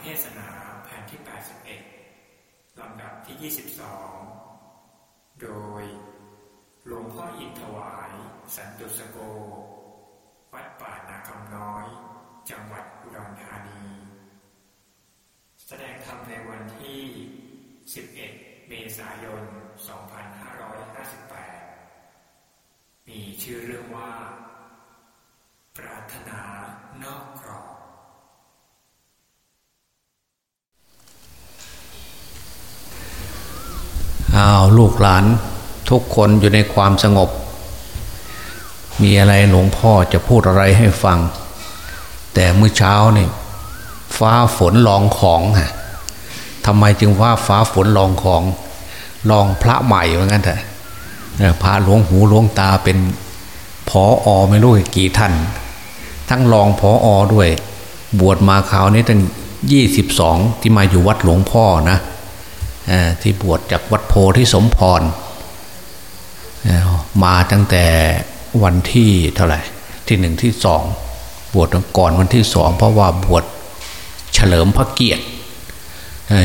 เทศนาแผ่นที่ 81 ลำดับที่ 22 โดย หลวงพ่ออินทวาย สันตุสโก วัดป่านาคำน้อย จังหวัดอุดรธานี แสดงธรรมในวันที่ 11 เมษายน 2558 มีชื่อเรื่องว่า ปรารถนานอกกรอบ อ้าวลูกหลานทุกคนอยู่ในความสงบ มีอะไรหลวงพ่อจะพูดอะไรให้ฟัง แต่เมื่อเช้านี่ฟ้าฝนลองของฮะทำไมจึงว่าฟ้าฝนลองของลองพระใหม่เหมือนกันเถอะพระหลวงหูหลวงตาเป็นพออไม่รู้กี่ท่าน ทั้งรองพออด้วย บวชมาคราวนี้ตั้งยี่สิบสองที่มาอยู่วัดหลวงพ่อนะ ที่บวชจากวัดโพธิสมพรมาตั้งแต่วันที่เท่าไหร่ที่หนึ่งที่สองบวชก่อนวันที่สองเพราะว่าบวชเฉลิมพระเกียรติ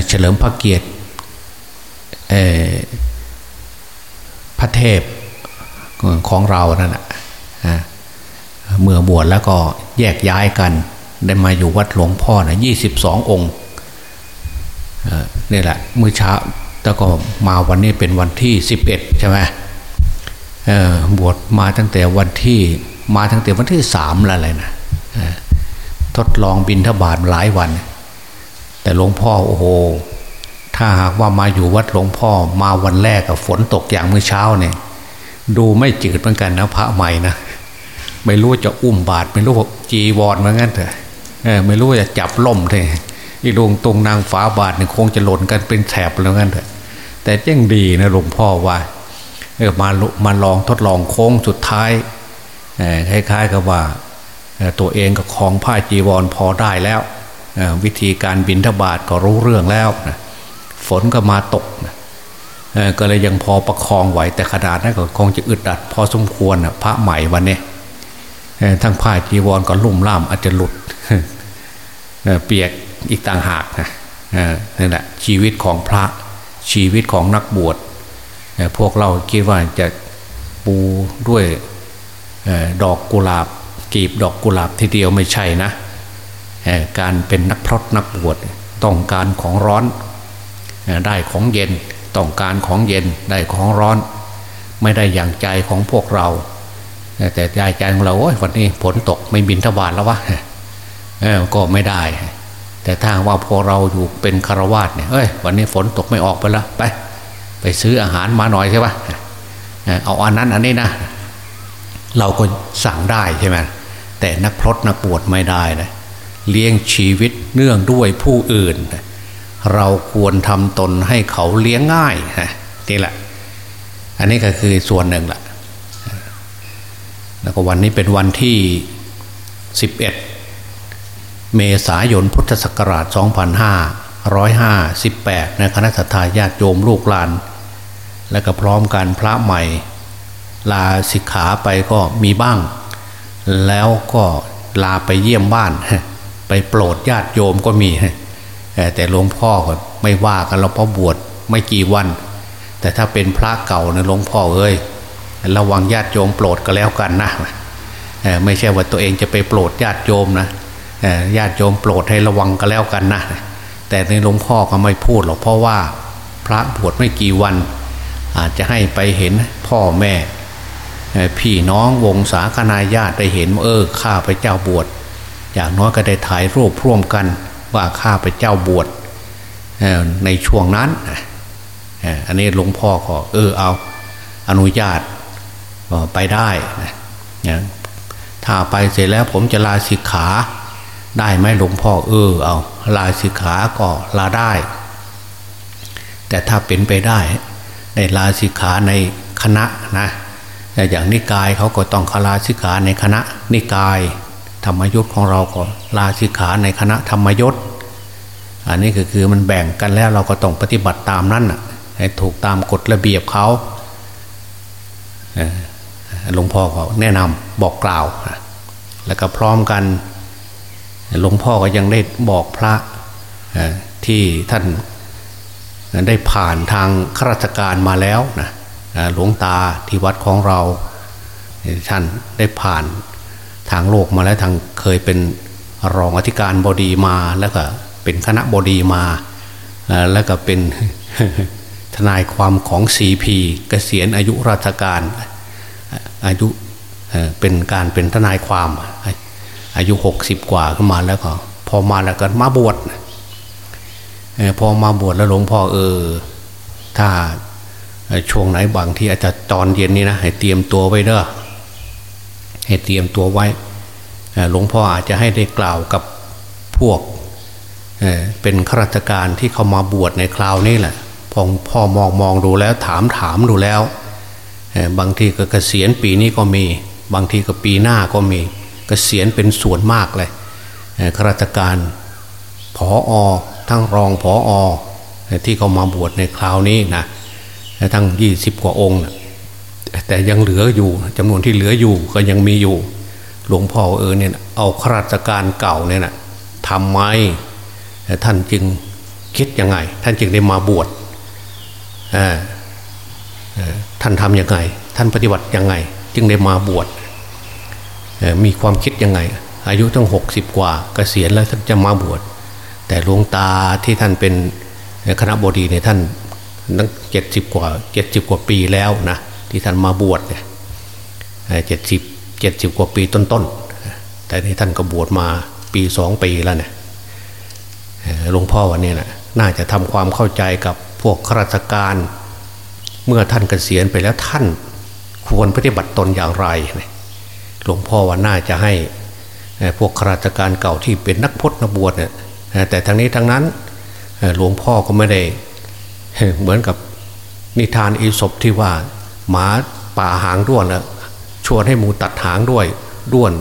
เฉลิมพระเกียรติพระเทพของเรานั่นแหละเมื่อบวชแล้วก็แยกย้ายกัน ได้มาอยู่วัดหลวงพ่อนะยี่สิบสององค์ นี่แหละมื้อเช้าแล้วก็มาวันนี้เป็นวันที่สิบเอ็ดใช่ไหมบวชมาตั้งแต่วันที่มาตั้งแต่วันที่สามแล้วเลยนะทดลองบินทบาทหลายวัน แต่หลวงพ่อโอ้โห ถ้าหากว่ามาอยู่วัดหลวงพ่อมาวันแรกกับฝนตกอย่างเมื่อเช้าเนี่ย ดูไม่จืดเหมือนกันนะพระใหม่นะไม่รู้จะอุ้มบาทไม่รู้จีวรเหมือนกันเถอะไม่รู้จะจับล่มเถอะ อีลงตรงนางฝาบาทเนี่ยคงจะหล่นกันเป็นแถบแล้วกันเถอะแต่ยังดีนะหลวงพ่อว่าเออมามาลองทดลองโค้งสุดท้ายคล้ายๆกับว่าตัวเองกับของผ้าจีวรพอได้แล้ว วิธีการบินทบาทก็รู้เรื่องแล้วนะฝนก็มาตกนะก็เลยยังพอประคองไหวแต่ขนาดนั้นก็คงจะอึดอัด พอสมควรนะพระใหม่วันนี้ทั้งผ้าจีวรก็ลุ่มล่ามอาจจะหลุดเปียก อีกต่างหากนะเนั่นแหละชีวิตของพระชีวิตของนักบวชพวกเราคิดว่าจะปูด้วยดอกกุหลาบกีบดอกกุหลาบทีเดียวไม่ใช่นะการเป็นนักพรตนักบวชต้องการของร้อนได้ของเย็นต้องการของเย็นได้ของร้อน ไม่ได้อย่างใจของพวกเรา แต่ใจใจของเราโอ้ยวันนี้ฝนตกไม่บินทบาทแล้ววะก็ไม่ได้ แต่ถ้าว่าพอเราอยู่เป็นคารวาสเนี่ยเอ้ยวันนี้ฝนตกไม่ออกไปแล้วไป ไปซื้ออาหารมาหน่อยใช่ปะเอาอันนั้นอันนี้นะ เราก็สั่งได้ใช่ไหมแต่นักพรตนักบวชไม่ได้นะเลี้ยงชีวิตเนื่องด้วยผู้อื่น เราควรทำตนให้เขาเลี้ยงง่ายนะนี่แหละ อันนี้ก็คือส่วนหนึ่งแหละแล้วก็วันนี้เป็นวันที่11เอ็ด เมษายนพุทธศักราช 2558ในคณะทาญาติโยมลูกหลาน และก็พร้อมกันพระใหม่ ลาสิกขาไปก็มีบ้าง แล้วก็ลาไปเยี่ยมบ้าน ไปโปรดญาติโยมก็มี แต่หลวงพ่อก็ไม่ว่ากันเราเพราะบวชไม่กี่วัน แต่ถ้าเป็นพระเก่านะหลวงพ่อเอ้ยระวังญาติโยมโปรดก็แล้วกันนะไม่ใช่ว่าตัวเองจะไปโปรดญาติโยมนะ ญาติโยมโปรดให้ระวังก็แล้วกันนะแต่ในหลวงพ่อก็ไม่พูดหรอกเพราะว่าพระบวชไม่กี่วัน อาจจะให้ไปเห็นพ่อแม่ พี่น้องวงศาคณาญาติได้เห็นเออข้าพเจ้าบวชอย่างน้อยก็ได้ถ่ายรูปร่วมกันว่าข้าพเจ้าบวชในช่วงนั้นอันนี้หลวงพ่อก็เออเอาอนุญาตไปได้นะถ้าไปเสร็จแล้วผมจะลาสิกขา ได้ไหมหลวงพ่อเออเอาลาสิกขาก็ลาได้ แต่ถ้าเป็นไปได้ในลาสิกขาในคณะนะแต่อย่างนิกายเขาก็ต้องคลาสิกขาในคณะนิกาย ธรรมยุทธของเราก็ลาสิกขาในคณะธรรมยุทธอันนี้ก็คือมันแบ่งกันแล้วเราก็ต้องปฏิบัติตามนั้นให้ถูกตามกฎระเบียบเขาหลวงพ่อก็แนะนำบอกกล่าว แล้วก็พร้อมกัน หลวงพ่อก็ยังได้บอกพระที่ท่านได้ผ่านทางข้าราชการมาแล้วนะหลวงตาที่วัดของเรา ท่านได้ผ่านทางโลกมาแล้วทางเคยเป็นรองอธิการบดีมาแล้วก็เป็นคณะบดีมา แล้วก็เป็นทนายความของซีพีเกษียณอายุราชการอายุเป็นการเป็นทนายความ อายุหกสิบกว่าขึ้นมาแล้วก็ พอมาแล้วก็มาบวชพอมาบวชแล้วหลวงพ่อเออ ถ้าช่วงไหนบางที่อาจจะตอนเย็นนี้นะให้เตรียมตัวไว้เด้อให้เตรียมตัวไว้หลวงพ่ออาจจะให้ได้กล่าวกับพวกเป็นข้าราชการที่เขามาบวชในคราวนี้แหละพอพ่อมองมองดูแล้วถามถามดูแล้ว บางทีก็เกษียณปีนี้ก็มี บางทีก็ปีหน้าก็มี กเกษียณเป็นส่วนมากเลยข้าราชการผออทั้งรองผออที่เขามาบวชในคราวนี้นะทั้งยี่สิบกว่าองค์แต่ยังเหลืออยู่จำนวนที่เหลืออยู่ก็ยังมีอยู่ หลวงพ่อเออเนี่ยเอาข้าราชการเก่าเนี่ยนะทำไมท่านจึงคิดยังไง ท่านจึงได้มาบวชท่านทำยังไง ท่านปฏิบัติยังไง จึงได้มาบวช มีความคิดยังไง อายุตั้งหกสิบกว่าเกษียณแล้วท่านจะมาบวช แต่หลวงตาที่ท่านเป็นคณะบดีเนี่ยท่านตั้งเจ็ดสิบกว่าเจ็ดสิบกว่าปีแล้วนะที่ท่านมาบวชเนี่ยเจ็ดสิบเจ็ดสิบกว่าปีต้นๆแต่ที่ท่านก็บวชมาปีสองปีแล้วเนี่ยหลวงพ่อวันนี้นะน่าจะทำความเข้าใจกับพวกข้าราชการ เมื่อท่านเกษียณไปแล้วท่านควรปฏิบัติตนอย่างไร หลวงพ่อว่าน่าจะให้พวกข้าราชการเก่าที่เป็นนักพจนบวชเนี่ยแต่ทั้งนี้ทั้งนั้นหลวงพ่อก็ไม่ได้เหมือนกับนิทานอีศบที่ว่าหมาป่าหางด้วนแล้วชวนให้หมูตัดหางด้วยด้วน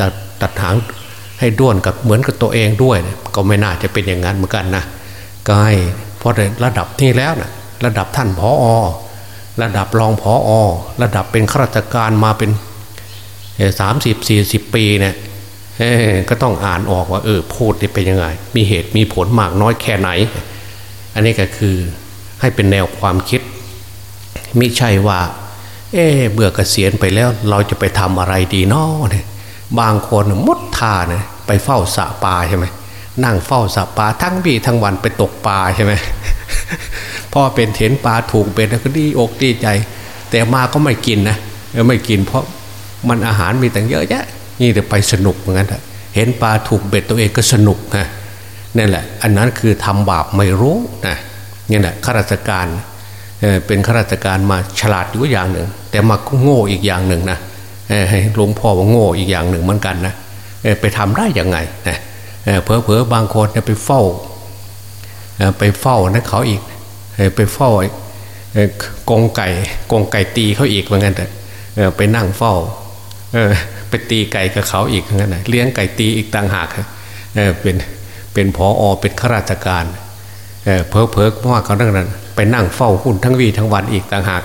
ตัดตัดหางให้ด้วนกับเหมือนกับตัวเองด้วย ก็ไม่น่าจะเป็นอย่างนั้นเหมือนกันนะก็ให้พอในระดับนี้แล้วนะระดับท่านผออระดับรองผออระดับเป็นข้าราชการมาเป็น สามสิบสี่สิบปีเนี่ยก็ต้องอ่านออกว่าเออพูดเป็นยังไง มีเหตุมีผลมากน้อยแค่ไหน อันนี้ก็คือให้เป็นแนวความคิดมิใช่ว่า เออเบื่อเกษียณไปแล้วเราจะไปทำอะไรดีนาะเนี่ยบางคนมุดท่าเนี่ยไปเฝ้าสะปลาใช่ไหมนั่งเฝ้าสะปลาทั้งบีทั้งวันไปตกปลาใช่ไหมพ่อเป็นเห็นปลาถูกเป็นก็ดีอกดีใจ แต่มาก็ไม่กินนะไม่กินเพราะ มันอาหารมีแต่เยอะแยะนี่แต่ไปสนุกเหมือนกันเห็นปลาถูกเบ็ดตัวเองก็สนุกนะนั่นแหละ อันนั้นคือทำบาปไม่รู้นะนี่แหละข้าราชการเป็นข้าราชการมาฉลาดอยู่อย่างหนึ่ง แต่มาโง่อีกอย่างหนึ่งนะให้หลวงพ่อว่าโง่อีกอย่างหนึ่งเหมือนกันนะไปทำได้ยังไงนะเพอเพอบางคนไปเฝ้าไปเฝ้านะเขาอีกไปเฝ้ากองไก่กองไก่ตีเขาอีกเหมือนกันแต่ไปนั่งเฝ้า ไปตีไก่กับเขาอีกงั้นนะเลี้ยงไก่ตีอีกต่างหากเออเป็นเป็นผออเป็นข้าราชการเพอเพอว่าเขาตั้งนั้น ไปนั่งเฝ้าหุ้นทั้งวีทั้งวันอีกต่างหาก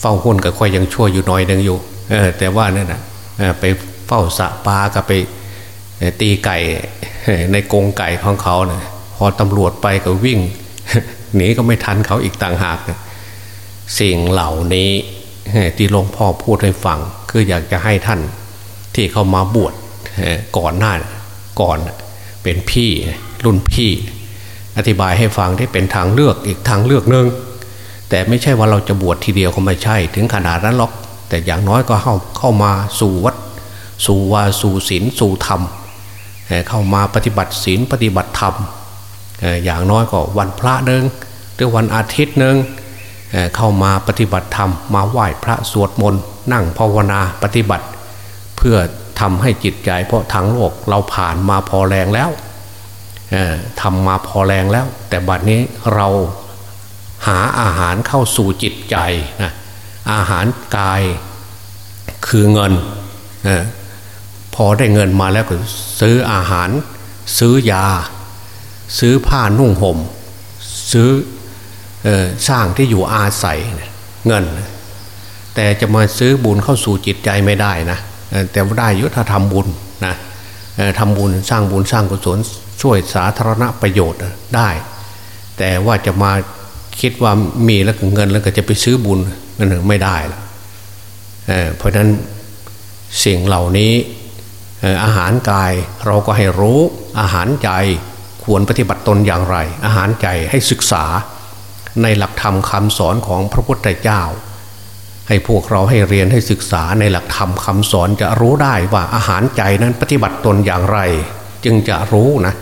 เฝ้าหุ้นก็ค่อยยังชั่วอยู่น้อยนึงอยู่แต่ว่านั่นนะไปเฝ้าสะปลากับไปตีไก่ในกรงไก่ของเขาเนี่ยพอตำรวจไปก็วิ่งหนีก็ไม่ทันเขาอีกต่างหาก สิ่งเหล่านี้ที่หลวงพ่อพูดให้ฟัง คืออยากจะให้ท่านที่เขามาบวชก่อนหน้าก่อนเป็นพี่รุ่นพี่ อธิบายให้ฟังที่เป็นทางเลือกอีกทางเลือกหนึ่งแต่ไม่ใช่ว่าเราจะบวชทีเดียวก็ไม่ใช่ ถึงขนาดนั้นหรอก แต่อย่างน้อยก็เข้าเข้ามาสู่วัด สู่วาสู่ศีลสู่ธรรมเข้ามาปฏิบัติศีลปฏิบัติธรรมอย่างน้อยก็วันพระหนึ่งหรือวันอาทิตย์หนึ่ง เข้ามาปฏิบัติธรรมมาไหว้พระสวดมนต์นั่งภาวนาปฏิบัติ เพื่อทำให้จิตใจเพราะทางโลกเราผ่านมาพอแรงแล้วทำมาพอแรงแล้ว แต่บัดนี้เราหาอาหารเข้าสู่จิตใจนะอาหารกายคือเงินอพอได้เงินมาแล้วก็ซื้ออาหาร ซื้อยา ซื้อผ้านุ่งหม่ม ซื้อ สร้างที่อยู่อาศัยเงิน แต่จะมาซื้อบุญเข้าสู่จิตใจไม่ได้นะแต่ว่าได้ยุทธธรรมบุญนะทำบุญสร้างบุญสร้างกุศลช่วยสาธารณประโยชน์ได้ แต่ว่าจะมาคิดว่ามีแล้วเงินแล้วก็จะไปซื้อบุญนั่นไม่ได้ละเเพราะนั้นสิ่งเหล่านี้อาหารกายเราก็ให้รู้อาหารใจควรปฏิบัติตนอย่างไร อาหารใจให้ศึกษา ในหลักธรรมคำสอนของพระพุทธเจ้า ให้พวกเราให้เรียนให้ศึกษาในหลักธรรมคำสอนจะรู้ได้ว่าอาหารใจนั้นปฏิบัติตนอย่างไร จึงจะรู้นะ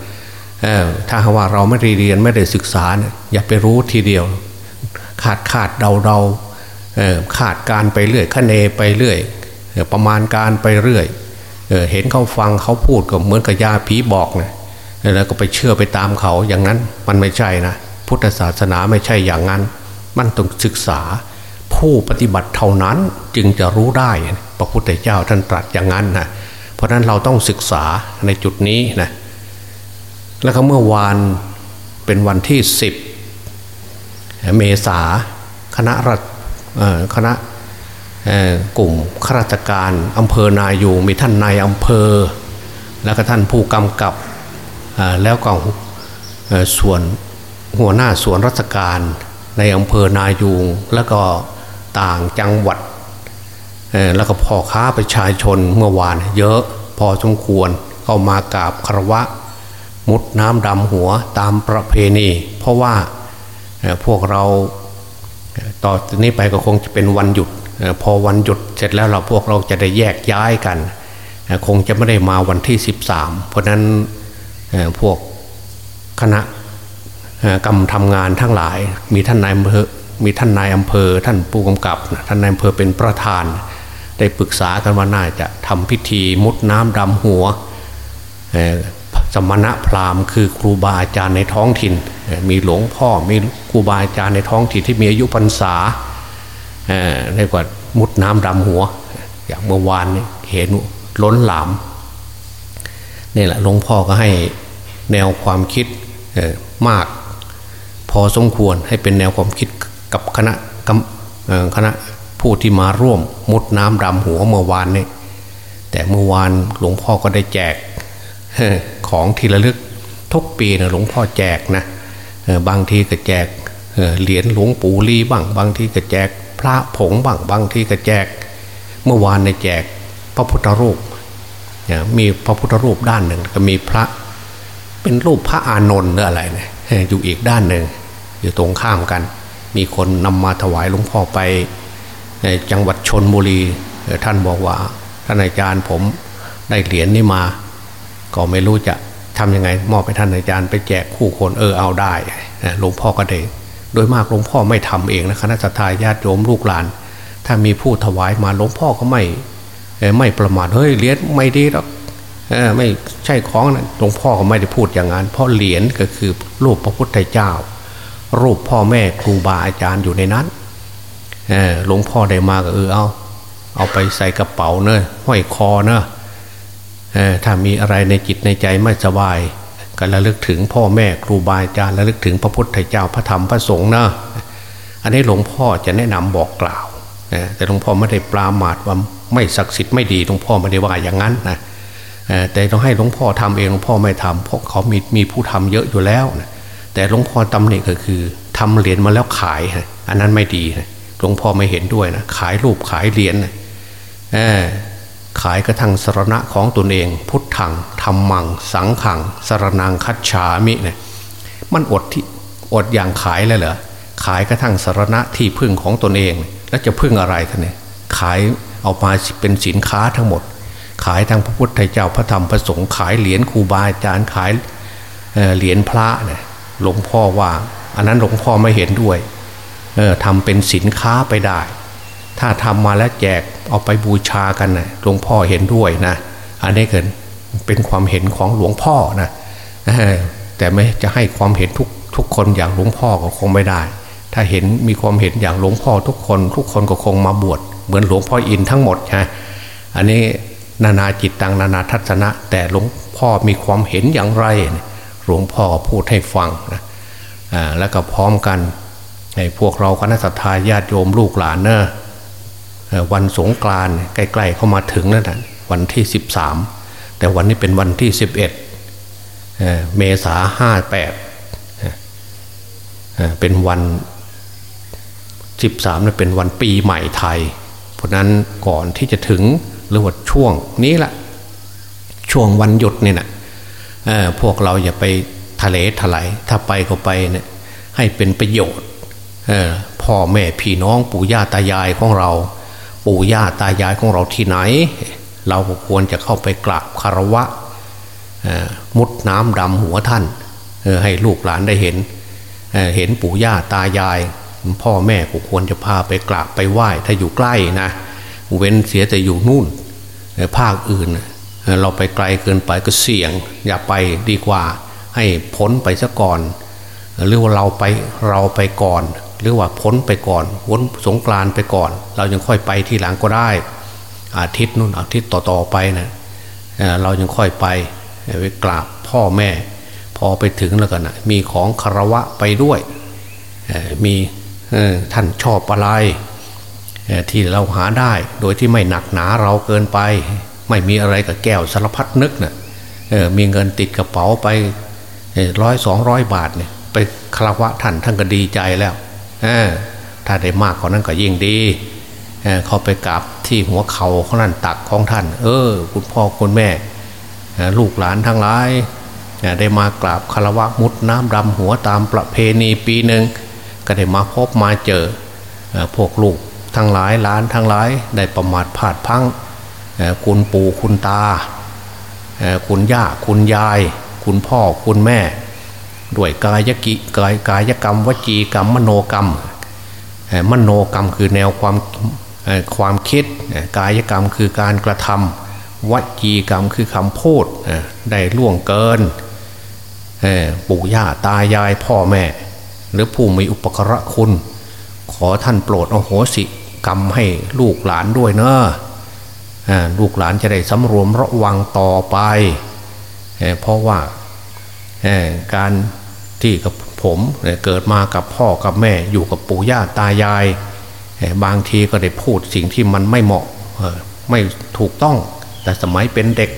ถ้าว่าเราไม่ได้เรียนไม่ได้ศึกษาอย่าไปรู้ทีเดียว ขาดขาดเดาเดาขาดการไปเรื่อยคะเนไปเรื่อยประมาณการไปเรื่อยเห็นเขาฟังเขาพูดก็เหมือนกับยาผีบอกนะแล้วก็ไปเชื่อไปตามเขาอย่างนั้นมันไม่ใช่นะ พุทธศาสนาไม่ใช่อย่างนั้น มันต้องศึกษาผู้ปฏิบัติเท่านั้นจึงจะรู้ได้ พระพุทธเจ้าท่านตรัสอย่างนั้นนะเพราะนั้นเราต้องศึกษาในจุดนี้นะแล้วก็เมื่อวานเป็นวันที่สิบเมษาคณะรัฐคณะกลุ่มข้าราชการอำเภอนายูมีท่านนายอำเภอ แล้วก็ท่านผู้กำกับแล้วก็ส่วน หัวหน้าส่วนราชการในอำเภอนายูงแล้วก็ต่างจังหวัดแล้วก็พ่อค้าประชาชนเมื่อวาน เยอะพอสมควรเข้ามากราบคารวะ มุดน้ำดำหัวตามประเพณี เพราะว่าพวกเราต่อนี้ไปก็คงจะเป็นวันหยุด พอวันหยุดเสร็จแล้วเราพวกเราจะได้แยกย้ายกัน คงจะไม่ได้มาวันที่ 13 เพราะนั้นพวกคณะ กรรมทำงานทั้งหลาย มีท่านนายอำเภอมีท่านนายอำเภอ ท่านผู้กำกับ ท่านนายอำเภอเป็นประธาน ได้ปรึกษากันว่าน่าจะทำพิธีมุดน้ำดำหัวสมณะพราหมณ์คือครูบาอาจารย์ในท้องถิ่น มีหลวงพ่อมีครูบาอาจารย์ในท้องถิ่นที่มีอายุพรรษาเรียกว่ามุดน้ำดำหัว อย่างเมื่อวานนี้เห็นล้นหลามนี่แหละหลวงพ่อก็ให้แนวความคิดมาก พอสมควรให้เป็นแนวความคิดกับคณะคณะผู้ที่มาร่วมมุดน้ำดำหัวเมื่อวานนี้แต่เมื่อวานหลวงพ่อก็ได้แจกของทีละลึกทุกปีนะหลวงพ่อแจกนะบางทีก็แจกเหรียญหลวงปู่ลีบ้างบางทีก็แจกพระผงบ้างบางทีก็แจก เมื่อวานในแจกพระพุทธรูปมีพระพุทธรูปด้านหนึ่งก็มีพระ เป็นรูปพระอานนท์หรืออะไรเนี่ยอยู่อีกด้านหนึ่ง อยู่ตรงข้ามกัน มีคนนำมาถวายหลวงพ่อไปในจังหวัดชนบุรี ท่านบอกว่าท่านอาจารย์ผมได้เหรียญนี้มา ก็ไม่รู้จะทํำยังไงมอบให้ท่านอาจารย์ไปแจกคู่คนเออเอาได้หลวงพ่อก็ได้โดยมากหลวงพ่อไม่ทำเองนะคณะสัตยาญาติโยมลูกหลาน ถ้ามีผู้ถวายมาหลวงพ่อก็ไม่ไม่ประมาทเฮ้ยเหรียญไม่ดีหรอกไม่ใช่ของนะหลวงพ่อก็ไม่ได้พูดอย่างนั้นเพราะเหรียญก็คือรูปพระพุทธเจ้า รูปพ่อแม่ครูบาอาจารย์อยู่ในนั้นหลวงพ่อได้มาก็เออเอา เอาไปใส่กระเป๋าเนอะห้อยคอเนอะถ้ามีอะไรในจิตในใจไม่สบายก็ระลึกถึงพ่อแม่ครูบาอาจารย์ระลึกถึงพระพุทธเจ้าพระธรรมพระสงฆ์นะอันนี้หลวงพ่อจะแนะนำบอกกล่าวแต่หลวงพ่อไม่ได้ปรามาทว่าไม่ศักดิ์สิทธิ์ไม่ดีหลวงพ่อไม่ได้ว่าอย่างนั้นนะแต่ต้องให้หลวงพ่อทำเองหลวงพ่อไม่ทำเพราะเขามีมีผู้ทำเยอะอยู่แล้วนะ แต่หลวงพ่อตำหนิก็คือทำเหรียญมาแล้วขายอันนั้นไม่ดีหลวงพ่อไม่เห็นด้วยนะขายรูปขายเหรียญขายกระทั่งสรณะของตนเอง พุทธังธรรมัง สังขังสรนังคัจฉามิเนี่ยมันอดที่อดอย่างขายเลยเหรอขายกระทั่งสรณะที่พึ่งของตนเอง แล้วจะพึ่งอะไรท่านเนี่ยขายเอามาเป็นสินค้าทั้งหมด ขายทางพระพุทธเจ้าพระธรรมพระสงฆ์ขายเหรียญครูบาอาจารย์ขายเหรียญพระเนี่ย หลวงพ่อว่า อันนั้นหลวงพ่อไม่เห็นด้วย เออทำเป็นสินค้าไปได้ ถ้าทำมาแล้วแจกเอาไปบูชากันนะหลวงพ่อเห็นด้วยนะอันนี้เกิดเป็นความเห็นของหลวงพ่อนะแต่ไม่จะให้ความเห็นทุกทุกคนอย่างหลวงพ่อก็คงไม่ได้ ถ้าเห็นมีความเห็นอย่างหลวงพ่อทุกคน ทุกคนก็คงมาบวชเหมือนหลวงพ่ออินทั้งหมดใช่อันนี้นานาจิตตังนานาทัศนะ แต่หลวงพ่อมีความเห็นอย่างไร หลวงพ่อพูดให้ฟังนะแล้วก็พร้อมกันในพวกเราคณะสัตยาญาติโยมลูกหลานเนอะวันสงกรานใกล้ๆเข้ามาถึงแล้วนะวันที่ 13แต่แต่วันนี้เป็นวันที่สิบเอ็ดเมษาห้าแปดเป็นวันสิบสามเป็นวันปีใหม่ไทย เพราะนั้นก่อนที่จะถึงหรือว่าช่วงนี้ละช่วงวันหยุดเนี่นะ พวกเราอย่าไปทะเลทลายถ้าไปก็ไปเนี่ยให้เป็นประโยชน์พ่อแม่พี่น้องปู่ย่าตายายของเรา ปู่ย่าตายายของเราที่ไหน เราควรจะเข้าไปกราบคารวะมุดน้ำดำหัวท่านให้ลูกหลานได้เห็นเห็นปู่ย่าตายาย พ่อแม่ก็ควรจะพาไปกราบไปไหว้ถ้าอยู่ใกล้นะเว้นเสียแต่อยู่นู่นภาคอื่น เราไปไกลเกินไปก็เสี่ยง อย่าไปดีกว่า ให้พ้นไปซะก่อน หรือว่าเราไปเราไปก่อน หรือว่าพ้นไปก่อนพ้นสงกรานไปก่อน เรายังค่อยไปทีหลังก็ได้ อาทิตย์นู่นอาทิตย์ต่อๆไปนะเรายังค่อยไปไปกราบพ่อแม่ พอไปถึงแล้วกันนะมีของคารวะไปด้วยมีท่านชอบอะไรที่เราหาได้โดยที่ไม่หนักหนาเราเกินไป ไม่มีอะไรกับแก้วสารพัดนึกนะ่ะมีเงินติดกระเป๋าไปร้อยสองร้อยบาทเนี่ยไปคารวะท่านท่านก็ดีใจแล้วถ้าได้มากกว่านั้นก็ยิ่งดีเขาไปกราบที่หัวเขาของนั่นตักของท่าน เออ คุณพ่อคุณแม่ลูกหลานทั้งหลายได้มากราบคารวะมุดน้ำดำหัวตามประเพณีปีหนึ่งก็ได้มาพบมาเจอพวกลูกทั้งหลายหลานทั้งหลายได้ประมาทพลาดพัง คุณปู่คุณตา คุณย่าคุณยาย คุณพ่อคุณแม่ ด้วยกายกิกายกายกรรม วจีกรรม มโนกรรม มโนกรรมคือแนวความความคิดกายกรรมคือการกระทำวจีกรรมคือคำพูดได้ล่วงเกินปู่ย่าตายายพ่อแม่ หรือผู้มีอุปกระคุณ ขอท่านโปรดอโหสิกรรมให้ลูกหลานด้วยเนอะ ลูกหลานจะได้สำรวมระวังต่อไปเพราะว่าการที่กับผมเกิดมากับพ่อกับแม่อยู่กับปู่ย่าตายาย บางทีก็ได้พูดสิ่งที่มันไม่เหมาะไม่ถูกต้อง แต่สมัยเป็นเด็ก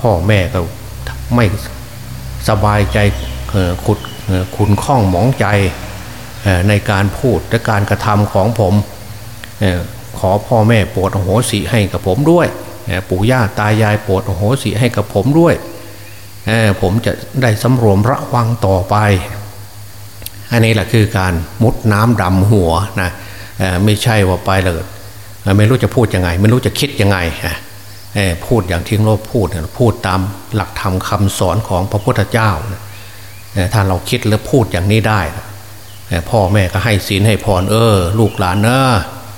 พ่อแม่ก็ไม่สบายใจขุดคุณข้องหมองใจในการพูดและการกระทำของผม ขอพ่อแม่โปรดโหสิให้กับผมด้วยปู่ย่าตายายโปรดโหสิให้กับผมด้วยผมจะได้สำรวมระวังต่อไป อันนี้แหละคือการมุดน้ำดำหัวนะไม่ใช่ว่าไปเลยไม่รู้จะพูดยังไง ไม่รู้จะคิดยังไงพูดอย่างที่โลกพูดพูดตามหลักธรรมคาสอนของพระพุทธเจ้าถ้าเราคิดแล้วพูดอย่างนี้ได้ พ่อแม่ก็ให้ศีลให้พรเออ ลูกหลานเนอะ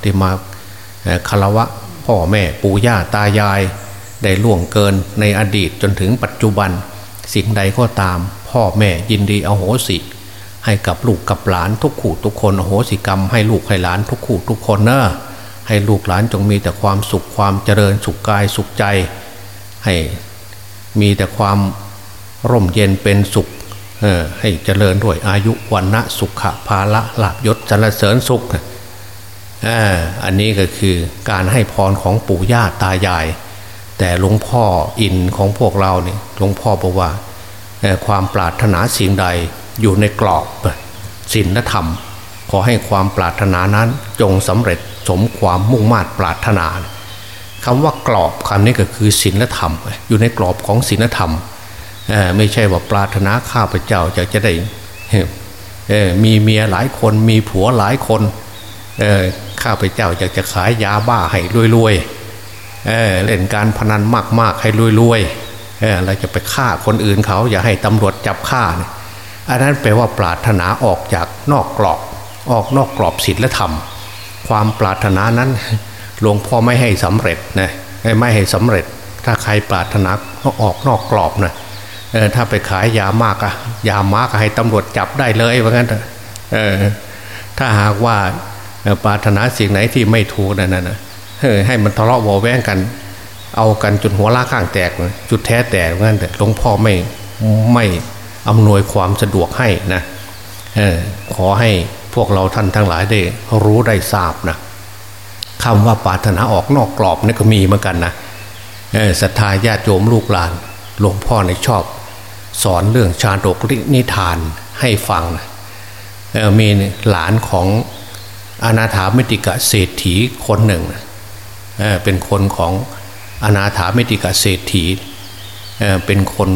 ที่มา คารวะพ่อแม่ปู่ย่าตายาย ได้ล่วงเกินในอดีตจนถึงปัจจุบัน สิ่งใดก็ตาม พ่อแม่ยินดีอโหสิ ให้กับลูกกับหลานทุกขู่ทุกคนอโหสิกรรม ให้ลูกให้หลานทุกขู่ทุกคนเนอะให้ลูกหลานจงมีแต่ความสุขความเจริญสุขกายสุขใจ ให้มีแต่ความร่มเย็นเป็นสุขให้เจริญด้วยอายุวันนะสุขภาละหลาบยศสรรเสริญสุข อันนี้ก็คือการให้พรของปู่ย่าตายาย แต่หลวงพ่ออินของพวกเราเนี่ยหลวงพ่อบอกว่าความปรารถนาสิ่งใดอยู่ในกรอบศีลธรรม ขอให้ความปรารถนานั้นจงสำเร็จสมความมุ่งมา่ปรารถนาคำว่ากรอบคำนี้ก็คือศีลธรรม อยู่ในกรอบของศีลธรรมไม่ใช่ว่าปรารถนาข้าพเจ้าจะจะได้มีเมียหลายคนมีผัวหลายคน ออข้าพเจ้าอยากจะขายยาบ้าให้รวยๆเเล่นการพนันมากๆให้รวยๆเเราจะไปฆ่าคนอื่นเขา อย่าให้ตำรวจจับฆ่าอันนั้นแปลว่าปรารถนาออกจากนอกกรอบ ออกนอกกรอบศีลธรรม ความปรารถนานั้นหลวงพ่อไม่ให้สำเร็จนะไม่ให้สำเร็จ ถ้าใครปรารถนาออกนอกกรอบนะถ้าไปขายยามากอะยามากให้ตำรวจจับได้เลยว่างั้นเออถ้าหากว่า ปรารถนาสิ่งไหนที่ไม่ถูกนั่นนะให้มันทะเลาะวอแวงกัน เอากันจนหัวล้าข้างแตก จุดแท้แตกงั้นแต่หลวงพ่อไม่ไม่อำนวยความสะดวกให้นะขอให้พวกเราท่านทั้งหลายได้รู้ได้ทราบนะคำว่าปรารถนาออกนอกกรอบนี่ก็มีเหมือนกันนะศรัทธาญาติโยมลูกหลาน หลวงพ่อในชอบ สอนเรื่องชาดกนิทานให้ฟังนะมีหลานของ อนาถามิติกะเศรษฐีคนหนึ่งเเป็นคนของอนาถามิติกะเศรษฐีเเป็นคน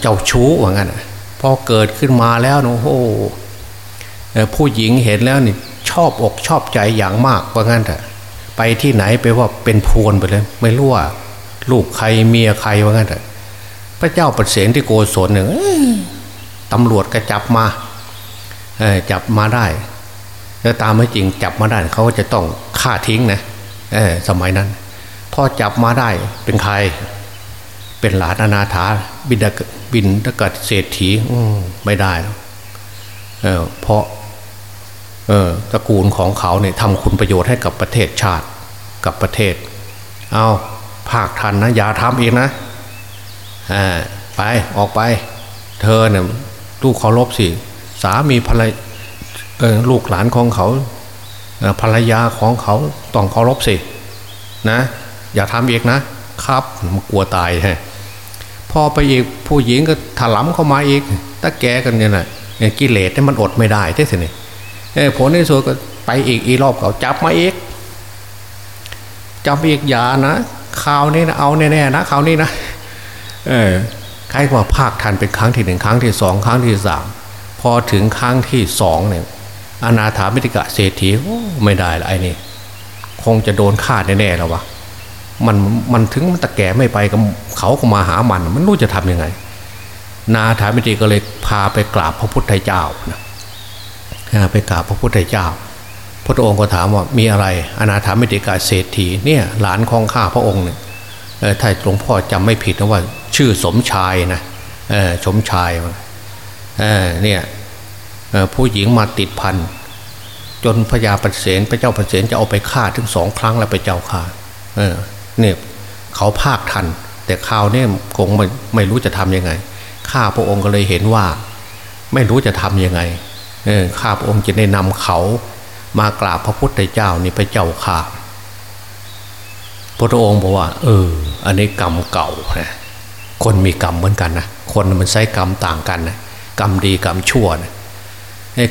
เจ้าชู้ว่างั้นพอเกิดขึ้นมาแล้วนะโอ้ผู้หญิงเห็นแล้วนี่ชอบอกชอบใจอย่างมากว่างั้นเถอะไปที่ไหนไปว่าเป็นพวนไปเลย ไม่รู้ว่า ลูกใครเมียใครว่างั้นเถอะพระเจ้าประเสนที่โกศลหนึ่งตำรวจก็จับมาจับมาได้ แล้วตามไม่จริงจับมาได้เขาก็จะต้องฆ่าทิ้งนะเออสมัยนั้นพอจับมาได้เป็นใคร เป็นหลานอนาถาบินบินตะกัดเศรษฐีไม่ได้เออเพราะเออตระกูลของเขาเนี่ยทำคุณประโยชน์ให้กับประเทศชาติกับประเทศ เอาภาคทันนะอย่าทำอีกนะอ่าไปออกไป เธอเนี่ยลูกเคารพสิสามีภรรย ลูกหลานของเขาภรรยาของเขาต้องเคารพสินะ อย่าทำอีกนะครับมันกลัวตายฮะพอไปอีกผู้หญิงก็ถลำเข้ามาอีกตาแกกันเนี่ยนะกิเลสเนี่ยมันอดไม่ได้ที่สินี่ผลในสุดก็ไปอีกอีรอบเขาจับมาอีกจับอีกอย่านะข่าวนี้นะเอาแน่ๆนะข่าวนี้นะเออใครว่าภาคทันเป็นครั้งที่หนึ่งครั้งที่สองครั้งที่สามพอถึงครั้งที่สองเนี่ย อนาถามิติกะเศรษฐีไม่ได้ละไอ้นี่คงจะโดนฆ่าแน่ๆแล้ววะมันมันถึงมันตะแก่ไม่ไปกับเขาก็มาหามัน มันรู้จะทํำยังไง นาถามิติก็เลยพาไปกราบพระพุทธเจ้านะไปกราบพระพุทธเจ้า พระองค์ก็ถามว่ามีอะไร อนาถามิติกาเศรษฐีเนี่ยหลานของข้าพระองค์เนี่ยถ้าหลวงพ่อจำไม่ผิดนะว่า ชื่อสมชายนะสมชายเนี่ย ผู้หญิงมาติดพันจนพญาปเสนพระเจ้าปเสนจะเอาไปฆ่าถึงสองครั้งแล้วไปเจ้าฆ่าเนี่ยเขาภาคทัน แต่ข่าวเนี่ยคงไม่ไม่รู้จะทำยังไงข้าพระองค์ก็เลยเห็นว่า ไม่รู้จะทำยังไงข้าพระองค์จะได้นำเขามากราบพระพุทธเจ้านี่พระเจ้าข่าพระองค์บอกว่า เออ อันนี้กรรมเก่านะคนมีกรรมเหมือนกันนะคนมันใช้กรรมต่างกันนะกรรมดีกรรมชั่วนะ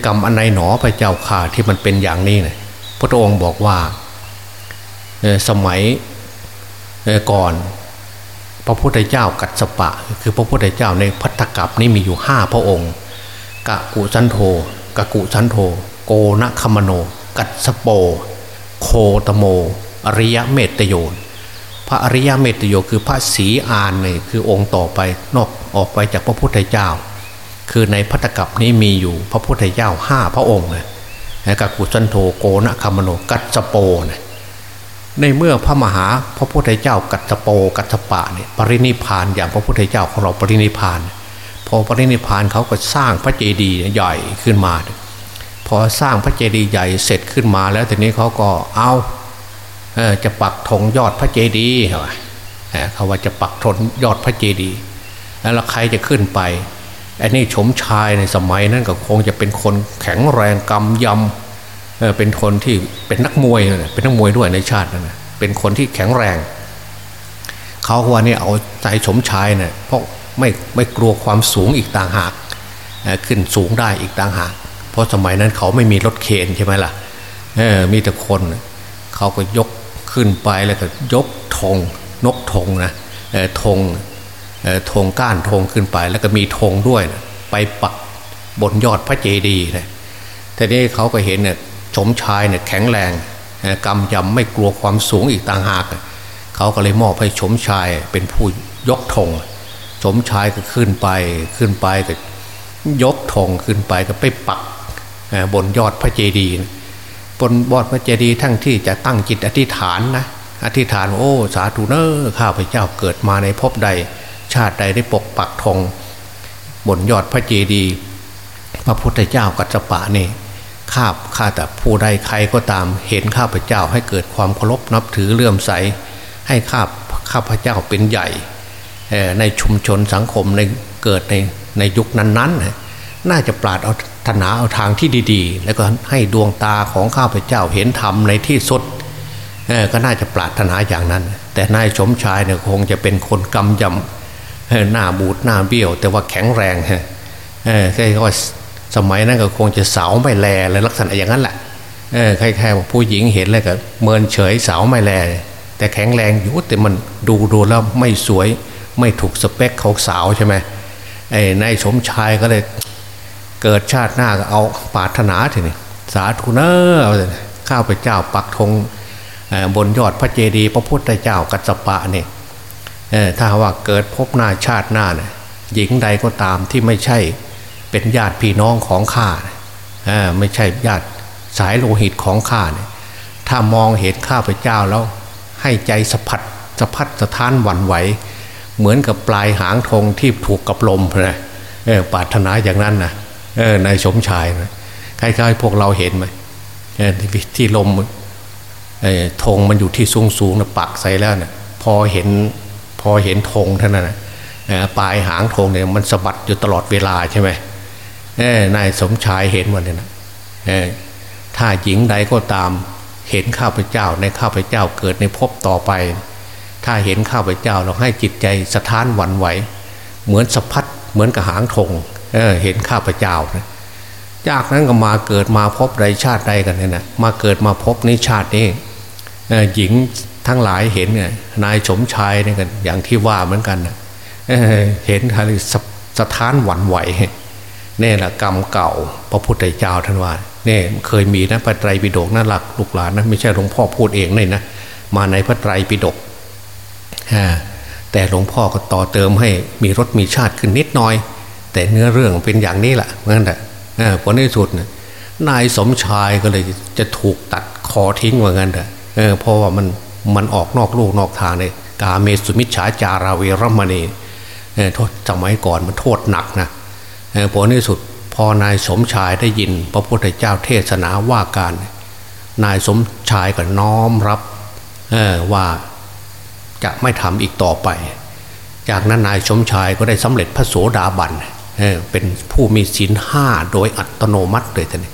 กรรมอันไหนหนอพระเจ้าข่าที่มันเป็นอย่างนี้นะพระองค์บอกว่าสมัยก่อน พระพุทธเจ้ากัสปะ คือพระพุทธเจ้าในพัทธกัปนี้มีอยู่ห้าพระองค์กะกุสันโธกะกุชันโธโกนคมโน กัสโป โคตโม อริยะเมตโยนพระอริยะเมตโยคือพระศรีอานเนี่ยคือองค์ต่อไปนอกออกไปจากพระพุทธเจ้า คือในพัตกับนี้มีอยู่พระพุทธเจ้าห้าพระองค์นะกักุสันโธโกนะคามโนกัสโปนะในเมื่อพระมหาพระพุทธเจ้ากัสโปกัสปะเนี่ยปรินิพานอย่างพระพุทธเจ้าของเราปรินิพานพอปรินิพานเขาก็สร้างพระเจดีย์ใหญ่ขึ้นมา พอสร้างพระเจดีย์ใหญ่เสร็จขึ้นมาแล้วทีนี้เขาก็เอาเอจะปักธงยอดพระเจดีย์เขาว่าจะปักธงยอดพระเจดีย์แล้วใครจะขึ้นไป ไอ้นี่ชมชายในสมัยนั้นก็คงจะเป็นคนแข็งแรงกำยำเป็นคนที่เป็นนักมวยเป็นนักมวยด้วยในชาตินั้นเป็นคนที่แข็งแรงเขาว่านี่เอาใจสมชายเนี่ยเพราะไม่ไม่กลัวความสูงอีกต่างหากขึ้นสูงได้อีกต่างหาก เพราะสมัยนั้นเขาไม่มีรถเคนใช่ไหมล่ะมีแต่คนเขาก็ยกขึ้นไปแล้วก็ยกธงนกธงนะธง ธงก้านธงขึ้นไป แล้วก็มีธงด้วยนะไปปักบนยอดพระเจดีย์นะทีนี้เขาก็เห็นเนี่ยสมชายเนี่ยแข็งแรงกำยำไม่กลัวความสูงอีกต่างหาก เขาก็เลยมอบให้สมชายเป็นผู้ยกธงสมชายก็ขึ้นไปขึ้นไปก็ยกธงขึ้นไปก็ไปปักบนยอดพระเจดีย์บนบอดพระเจดีย์ทั้งที่จะตั้งจิตอธิษฐานนะอธิษฐานโอ้สาธุเนอข้าพเจ้าเกิดมาในภพใด ชาติใดได้ปกปักธงบนยอดพระเจดีย์พระพุทธเจ้ากัจจปะนี่ข้าข้าแต่ผู้ใดใครก็ตามเห็นข้าพเจ้าให้เกิดความเคารพนับถือเลื่อมใส ให้ข้าข้าพเจ้าเป็นใหญ่ในชุมชนสังคมในเกิดในในยุคนั้นๆ น่าจะปราดเอาถนาเอาทางที่ดีๆ แล้วก็ให้ดวงตาของข้าพเจ้าเห็นธรรมในที่สุดก็น่าจะปรารถนาอย่างนั้น แต่นายสมชายเนี่ยคงจะเป็นคนกำยำ หน้าบูดหน้าเบี้ยว แต่ว่าแข็งแรงฮะแค่ว่าสมัยนั้นก็คงจะสาวไม่แลอะลักษณะอย่างนั้นแหละเออใครๆผู้หญิงเห็นแล้วก็เมินเฉยสาวไม่แล แต่แข็งแรงอยู่แต่มันดูดูแล้วไม่สวยไม่ถูกสเปคของสาวใช่ไหมไอ้นายสมชายก็เลยเกิดชาติหน้าก็เอาปาถนาทีนี่สาธุเนอข้าพเจ้าปักธงบนยอดพระเจดีย์พระพุทธเจ้ากัสปะนี่ ถ้าว่าเกิดพบหน้าชาติหน้าเนี่ยหญิงใดก็ตามที่ไม่ใช่เป็นญาติพี่น้องของข้าไม่ใช่ญาติสายโลหิตของข้าเนี่ยถ้ามองเห็นข้าพเจ้าแล้วให้ใจสะพัดสะพัดสะท้านหวั่นไหว เหมือนกับปลายหางธงที่ถูกกับลมนะเออปาถนาอย่างนั้นนะเออในสมชายนะคล้ายๆพวกเราเห็นไหมที่ลมธงมันอยู่ที่สูงสูงนะปักใส่แล้วเนะี่ยพอเห็น พอเห็นธงเท่านั้นนะปลายหางธงเนี่ยมันสะบัดอยู่ตลอดเวลาใช่ไหมนายสมชายเห็นวันนี้นะถ้าหญิงใดก็ตามเห็นข้าพเจ้าในข้าพเจ้าเกิดในภพต่อไป ถ้าเห็นข้าพเจ้าเราให้จิตใจสะท้านหวั่นไหว เหมือนสะพัดเหมือนกับหางธงเเห็นข้าพเจ้านะจากนั้นก็มาเกิดมาพบใดชาติใดกันเนี่ยนะมาเกิดมาพบในชาตินี้หญิง ทั้งหลายเห็นไงนายสมชายเนี่ยกันอย่างที่ว่าเหมือนกันเห็นอะไรสะท้านหวั่นไหวนี่แหละกรรมเก่า พระพุทธเจ้าท่านว่าเนี่ยเคยมีนะพระไตรปิฎกนั่นหลักลูกหลานนะไม่ใช่หลวงพ่อพูดเองเลยนะมาในพระไตรปิฎกแต่หลวงพ่อก็ต่อเติมให้มีรสมีชาติขึ้นนิดหน่อย แต่เนื้อเรื่องเป็นอย่างนี้แหละนั่นแหละผลในสุดนายสมชายก็เลยจะถูกตัดคอทิ้งว่างั้นเถอะเพราะว่ามัน มันออกนอกลูกนอกทางเลยกาเมสุมิชฌาจาราเวรมณีโทษสมัยก่อนมันโทษหนักนะผลในสุดพอนายสมชายได้ยิน พระพุทธเจ้าเทศนาว่าการ นายสมชายก็น้อมรับว่าจะไม่ทำอีกต่อไป จากนั้นนายสมชายก็ได้สำเร็จพระโสดาบันเเป็นผู้มีศีลห้าโดยอัตโนมัติเลยท่าน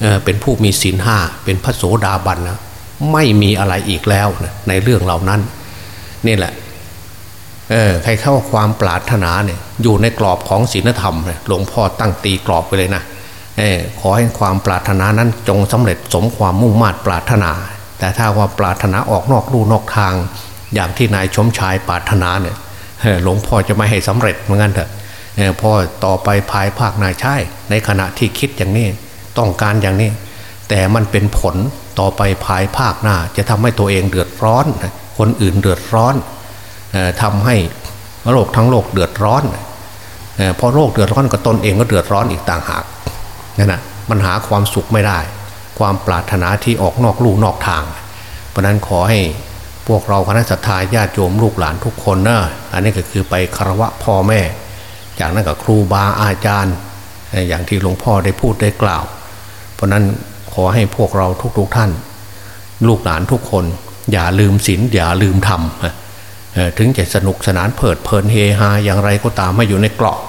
เเป็นผู้มีศีลห้าเป็นพระโสดาบันแล้ว ไม่มีอะไรอีกแล้วนะในเรื่องเหล่านั้น นี่แหละเออใครเข้าความปรารถนาเนี่ยอยู่ในกรอบของศีลธรรมหลวงพ่อตั้งตีกรอบไปเลยนะเออขอให้ความปรารถนานั้นจงสำเร็จสมความมุ่งมา่ปรารถนา แต่ถ้าว่าปรารถนาออกนอกลู่นอกทาง อย่างที่นายชมชายปรารถนาเนี่ยหลวงพ่อจะไม่ให้สำเร็จเหมือนกันเถอะพ่อต่อไปภายภาคนายใช่ในขณะที่คิดอย่างนี้ ต้องการอย่างนี้ แต่มันเป็นผลต่อไปภายภาคหน้า จะทำให้ตัวเองเดือดร้อน คนอื่นเดือดร้อนทำให้โลกทั้งโลกเดือดร้อนเพราะโลกเดือดร้อนก็ตนเองก็เดือดร้อนอีกต่างหากนั่นนะมันหาความสุขไม่ได้ ความปรารถนาที่ออกนอกลู่นอกทาง เพราะนั้นขอให้พวกเราคณะสัตยาญาติโยมลูกหลานทุกคนนะอันนี้ก็คือไปคารวะพ่อแม่ จากนั้นกับครูบาอาจารย์ อย่างที่หลวงพ่อได้พูดได้กล่าว เพราะนั้น ขอให้พวกเราทุกๆทท่าน ลูกหลานทุกคน อย่าลืมศีลอย่าลืมธรรมถึงจะสนุกสนานเพิดเพลินเฮฮาอย่างไรก็ตามไม่อยู่ในกรอบ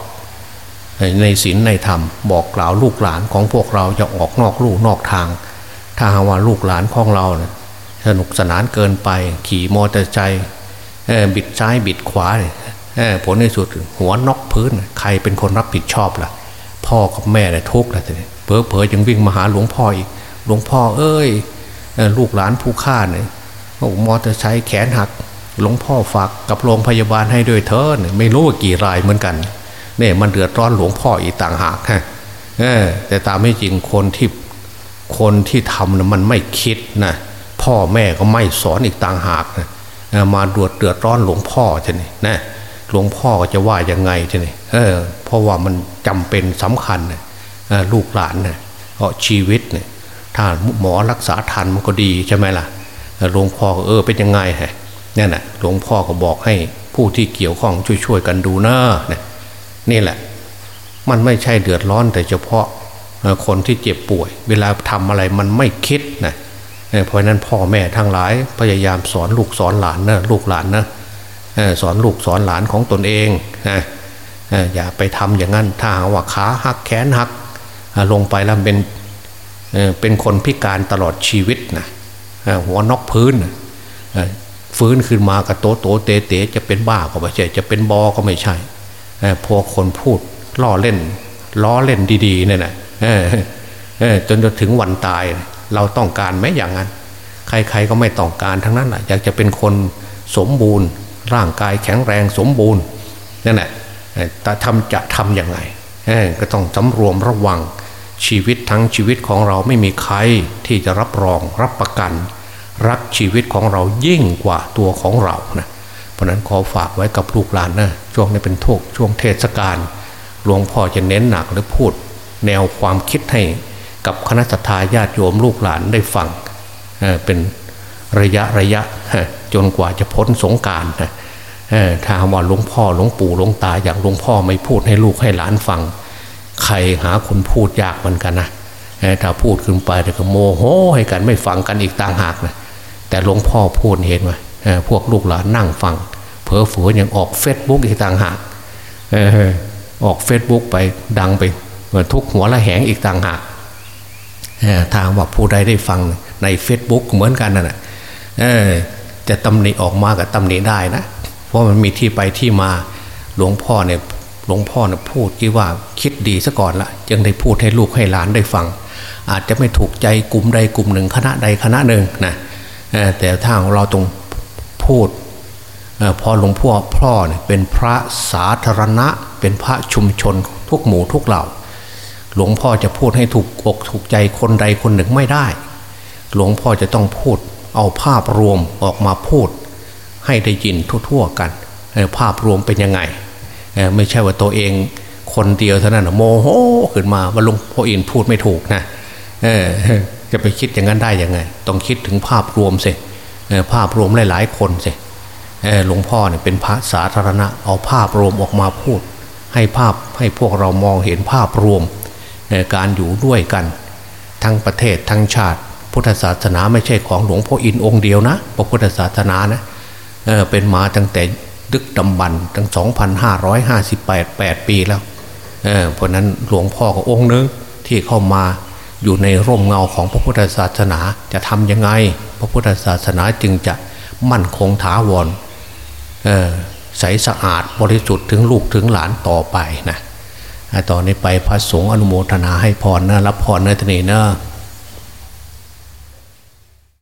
ในศีลในธรรมบอกกล่าวลูกหลานของพวกเราจะออกนอกลู่นอกทาง ถ้าหาว่าลูกหลานของเราสนุกสนานเกินไป ขี่มอเตอร์ไซค์บิดซ้ายบิดขวาผลในสุดหัวนอกพื้น ใครเป็นคนรับผิดชอบล่ะ พ่อกับแม่เนี่ยทุกข์ละทีนี้เพอเพอยังวิ่งมาหาหลวงพ่ออีก หลวงพ่อเอ้ยลูกหลานผู้ฆ่าเนี่ยมอเตอร์ไซค์แขนหัก หลวงพ่อฝากกับโรงพยาบาลให้ด้วยเธอเนี่ยไม่รู้ว่ากี่รายเหมือนกันเนี่ยมันเดือดร้อนหลวงพ่ออีกต่างหากฮะแต่ตามไม่จริงคนที่คนที่ทำนะมันไม่คิดนะพ่อแม่ก็ไม่สอนอีกต่างหากนะมาดวดเดือดร้อนหลวงพ่อใช่ไหมนะหลวงพ่อก็จะว่ายังไงใช่ไหมเออเพราะว่ามันจำเป็นสำคัญนะลูกหลานเนะเพราะชีวิตเนี่ย ถ้าหมอรักษาทันมันก็ดีใช่ไหมล่ะหลวงพ่อเออเป็นยังไงฮะนี่แหละหลวงพ่อก็บอกให้ผู้ที่เกี่ยวข้องช่วยๆกันดูนะเนี่นี่แหละ มันไม่ใช่เดือดร้อนแต่เฉพาะคนที่เจ็บป่วย เวลาทำอะไรมันไม่คิดนะเพราะนั้นพ่อแม่ทั้งหลายพยายามสอนลูกสอนหลานนะลูกหลานนะสอนลูกสอนหลานของตนเองนะอย่าไปทำอย่างนั้นถ้าหาว่าขาหักแขนหักลงไปแล้วเป็น เป็นคนพิการตลอดชีวิตนะหัวนอกพื้นฟื้นขึ้นมากระโตโตเตเตจะเป็นบ้าก็ไม่ใช่ จะเป็นบอก็ไม่ใช่พอคนพูดล่อเล่น ล้อเล่นดีๆเนี่ยนะจนจนถึงวันตาย เราต้องการไหมอย่างนั้น ใครๆก็ไม่ต้องการทั้งนั้นแหละอยากจะเป็นคนสมบูรณ์ ร่างกายแข็งแรงสมบูรณ์นั่นแหละแต่ทำจะทำอยังไงก็ต้องสำรวมระวัง ชีวิตทั้งชีวิตของเราไม่มีใครที่จะรับรองรับประกัน รักชีวิตของเรายิ่งกว่าตัวของเรานะเพราะนั้นขอฝากไว้กับลูกหลานนะช่วงนี้เป็นทุกช่วงเทศกาลหลวงพ่อจะเน้นหนักหรือพูด แนวความคิดให้กับคณะทาญาติโยมลูกหลานได้ฟังเป็นระยะระยะจนกว่าจะพ้นสงการนะถ้าว่าหลวงพ่อหลวงปู่หลวงตาอย่างหลวงพ่อไม่พูดให้ลูกให้หลานฟัง รหาคนพูดยากเหมือนกันนะถ้าพูดขึ้นไปก็โมโหให้กันไม่ฟังกันอีกต่างหากนะแต่หลวงพ่อพูดเห็นไหมพวกลูกหลานนั่งฟังเผลอฝืนยังออกเฟซบุ๊กอีกต่างหากออกเฟซบุ๊กไปดังไปเหมือนทุกหัวละแหงอีกต่างหากทางว่าผู้ใดได้ฟังในเฟซบุ๊กเหมือนกันนะ่นแหะจะตำหนิออกมากับตำหนิได้นะ เพราะมันมีที่ไปที่มาหลวงพ่อเนี่ย หลวงพ่อเนี่ยพูดที่ว่าคิดดีซะก่อนละยังได้พูดให้ลูกให้หลานได้ฟัง อาจจะไม่ถูกใจกลุ่มใดกลุ่มหนึ่งคณะใดคณะหนึ่งนะแต่ถ้าเราตรงพูดพอหลวงพ่อพ่อเนี่ยเป็นพระสาธารณะ เป็นพระชุมชนทุกหมู่ทุกเหล่า หลวงพ่อจะพูดให้ถูกอกถูกใจคนใดคนหนึ่งไม่ได้ หลวงพ่อจะต้องพูดเอาภาพรวมออกมาพูด ให้ได้ยินทั่วๆกันภาพรวมเป็นยังไง ไม่ใช่ว่าตัวเองคนเดียวเท่านั้นโมโหขึ้นมาว่าลุงพ่ออินพูดไม่ถูกนะจะไปคิดอย่างนั้นได้ยังไง ต้องคิดถึงภาพรวมสิภาพรวมหลายๆคนสิหลวงพ่อเนี่ยเป็นพระสาธารณะเอาภาพรวมออกมาพูด ให้ภาพให้พวกเรามองเห็นภาพรวมการอยู่ด้วยกัน ทั้งประเทศทั้งชาติ พุทธศาสนาไม่ใช่ของหลวงพ่ออินองค์เดียวนะพระพุทธศาสนานะเเป็นมาตั้งแต่ ดึกดำบรรตั้ง 2,558 8 ปีแล้วเเพราะนั้นหลวงพ่อก็องค์นึงที่เข้ามาอยู่ในร่มเงาของพระพุทธศาสนาจะทำยังไง พระพุทธศาสนาจึงจะมั่นคงถาวรใสสะอาดบริสุทธิ์ถึงลูกถึงหลานต่อไปนะต่อนนี้ไปพระสงฆ์อนุโมทนาให้พรนะรับพรในทนีเนะ